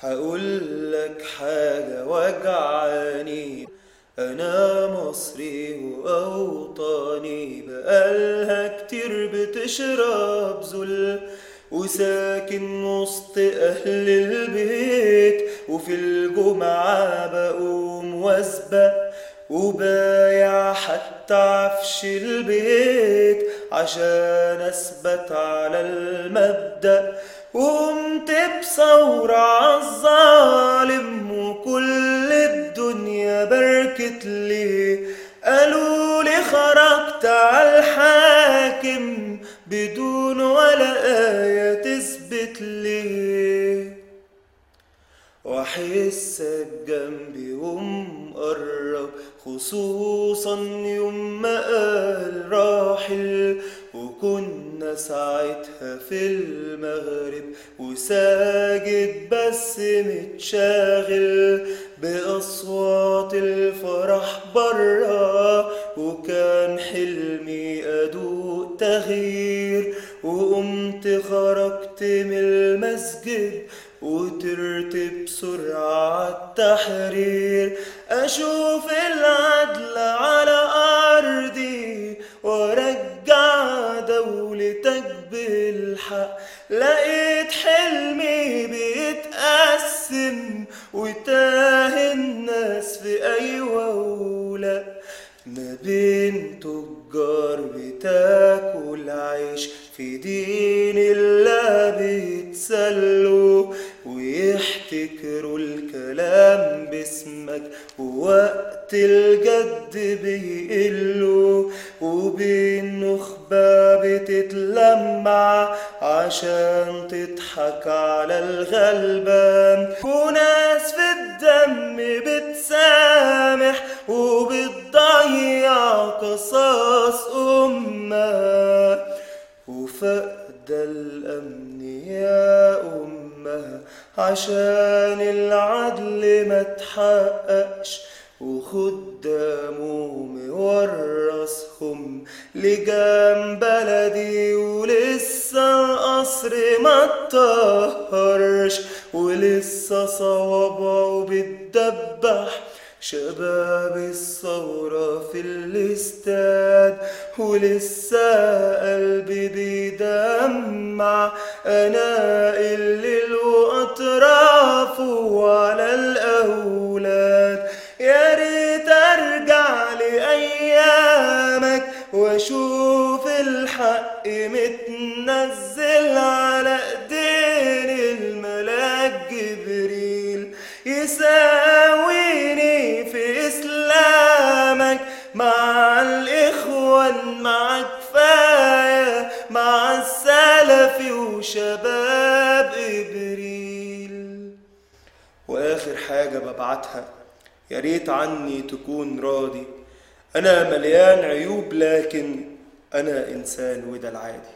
هقول لك حاجة وجعاني. أنا مصري وأوطاني. بقالها كتير بتشرب ذل وساكن وسط أهل البيت. وفي الجمعة بقوم واسبق وبايع حتى عفش البيت عشان أثبت على المبدأ. وقمت بثورة عالظالم واحسك جنبي ومقرب خصوصا يوم ما قال راحل. وكنا ساعتها في المغرب وساجد بس متشاغل بأصوات الفرح برا. وكان حلمي أدوق تغيير وقمت خرجت من المسجد. وطرت بسرعة التحرير. أشوف العدل على أرضي وأرجع دولتك بالحق. لقيت حلمي بيتقسم وتاه الناس في أيوة ولا ما بين تجار بتاكل عيش في دين الله بيتسلوا. ويحتكروا الكلام باسمك ووقت الجد بيقلوا وبين نخبة بتتلمع عشان تضحك على الغلبان. وناس في الدم بتسامح وبتضيع قصاص أمة وفقد الأمن يا عشان العدل ما تحققش. وخدامه مورثهم لجام بلدي ولسه القصر ما اتطهرش. ولسه صوابعه بتدبح. شباب الثورة في الاستاد. ولسه قلبي بيدمع أنا الليل. وأطرافه على الأولاد. يا ريت أرجع لأيامك وأشوف الحق متنزل على إيدين الملاك جبريل. يساويني في إسلامك مع الإخوان مع كفاية مع السلف وشباب وآخر حاجة ببعتها. يا ريت عني تكون راضي. أنا مليان عيوب لكن أنا إنسان وده العادي